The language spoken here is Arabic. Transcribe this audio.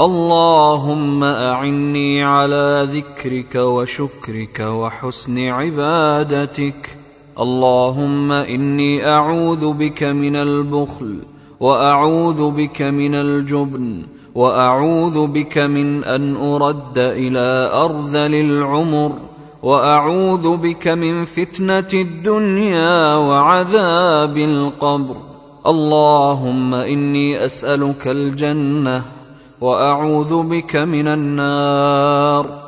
اللهم أعني على ذكرك وشكرك وحسن عبادتك. اللهم إني أعوذ بك من البخل وأعوذ بك من الجبن وأعوذ بك من أن أرد إلى أرذل العمر وأعوذ بك من فتنة الدنيا وعذاب القبر. اللهم إني أسألك الجنة وأعوذ بك من النار.